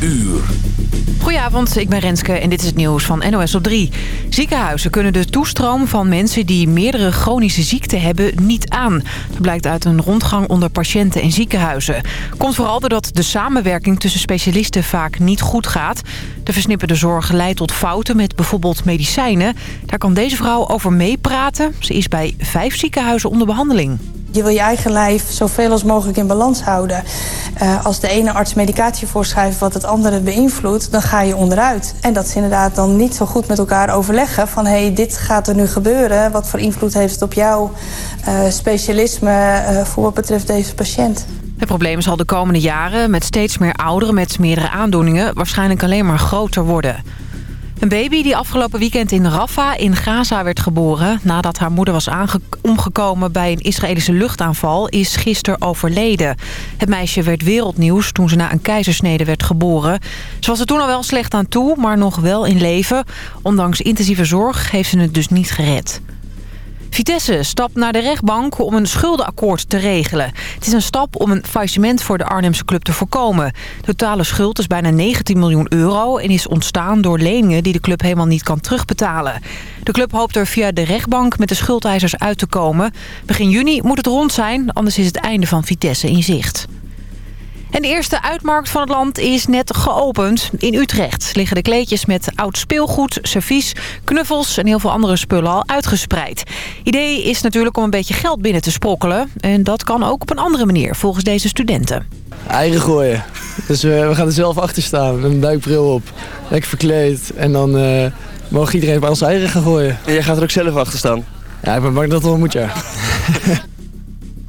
uur. Goedenavond, ik ben Renske en dit is het nieuws van NOS op 3. Ziekenhuizen kunnen de toestroom van mensen die meerdere chronische ziekten hebben niet aan. Dat blijkt uit een rondgang onder patiënten en ziekenhuizen. Komt vooral doordat de samenwerking tussen specialisten vaak niet goed gaat. De versnipperde zorg leidt tot fouten met bijvoorbeeld medicijnen. Daar kan deze vrouw over meepraten. Ze is bij vijf ziekenhuizen onder behandeling. Je wil je eigen lijf zoveel als mogelijk in balans houden. Uh, als de ene arts medicatie voorschrijft wat het andere beïnvloedt... dan ga je onderuit. En dat is inderdaad dan niet zo goed met elkaar overleggen... van hé, hey, dit gaat er nu gebeuren. Wat voor invloed heeft het op jouw uh, specialisme uh, voor wat betreft deze patiënt? Het probleem zal de komende jaren met steeds meer ouderen met meerdere aandoeningen... waarschijnlijk alleen maar groter worden. Een baby die afgelopen weekend in Rafah in Gaza werd geboren... nadat haar moeder was omgekomen bij een Israëlische luchtaanval... is gisteren overleden. Het meisje werd wereldnieuws toen ze na een keizersnede werd geboren. Ze was er toen al wel slecht aan toe, maar nog wel in leven. Ondanks intensieve zorg heeft ze het dus niet gered. Vitesse stapt naar de rechtbank om een schuldenakkoord te regelen. Het is een stap om een faillissement voor de Arnhemse club te voorkomen. De totale schuld is bijna 19 miljoen euro... en is ontstaan door leningen die de club helemaal niet kan terugbetalen. De club hoopt er via de rechtbank met de schuldeisers uit te komen. Begin juni moet het rond zijn, anders is het einde van Vitesse in zicht. En de eerste uitmarkt van het land is net geopend. In Utrecht liggen de kleedjes met oud speelgoed, servies, knuffels en heel veel andere spullen al uitgespreid. Idee is natuurlijk om een beetje geld binnen te sprokkelen. En dat kan ook op een andere manier volgens deze studenten. Eigen gooien. Dus we, we gaan er zelf achter staan met een duikbril op. Lekker verkleed. En dan uh, mogen iedereen bij ons eigen gaan gooien. En jij gaat er ook zelf achter staan? Ja, ik ben bang dat het wel moet, ja.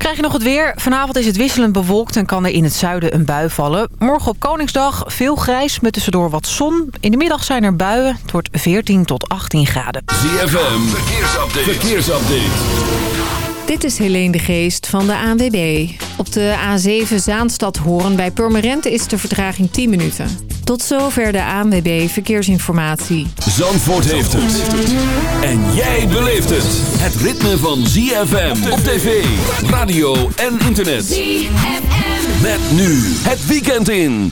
Krijg je nog het weer? Vanavond is het wisselend bewolkt en kan er in het zuiden een bui vallen. Morgen op Koningsdag veel grijs met tussendoor wat zon. In de middag zijn er buien. Het wordt 14 tot 18 graden. ZFM, verkeersupdate. verkeersupdate. Dit is Helene de Geest van de ANWB. Op de A7 Zaanstad-Hoorn bij Purmerend is de vertraging 10 minuten. Tot zover de ANWB Verkeersinformatie. Zandvoort heeft het. En jij beleeft het. Het ritme van ZFM op tv, radio en internet. ZFM. Met nu het weekend in.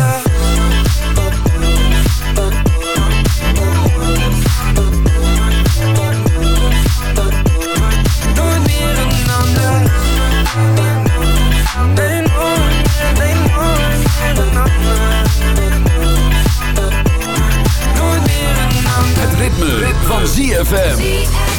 van ZFM.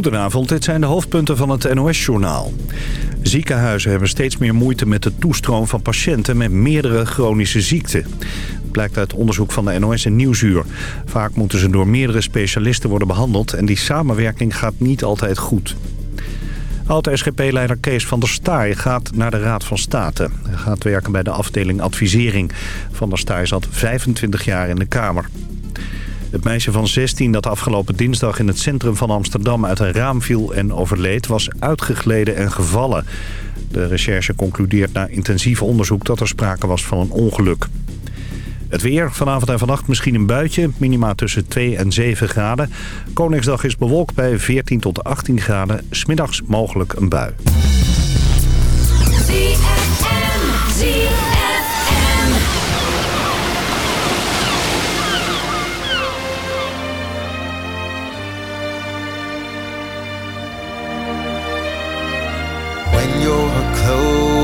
Goedenavond, dit zijn de hoofdpunten van het NOS-journaal. Ziekenhuizen hebben steeds meer moeite met de toestroom van patiënten met meerdere chronische ziekten. Dat blijkt uit onderzoek van de NOS en Nieuwsuur. Vaak moeten ze door meerdere specialisten worden behandeld en die samenwerking gaat niet altijd goed. Oud-SGP-leider Kees van der Staaij gaat naar de Raad van State. Hij gaat werken bij de afdeling advisering. Van der Staaij zat 25 jaar in de Kamer. Het meisje van 16 dat afgelopen dinsdag in het centrum van Amsterdam uit een raam viel en overleed was uitgegleden en gevallen. De recherche concludeert na intensief onderzoek dat er sprake was van een ongeluk. Het weer, vanavond en vannacht misschien een buitje, minima tussen 2 en 7 graden. Koningsdag is bewolkt bij 14 tot 18 graden, smiddags mogelijk een bui.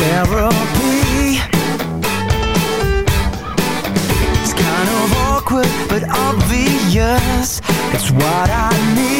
therapy. It's kind of awkward but obvious. It's what I need.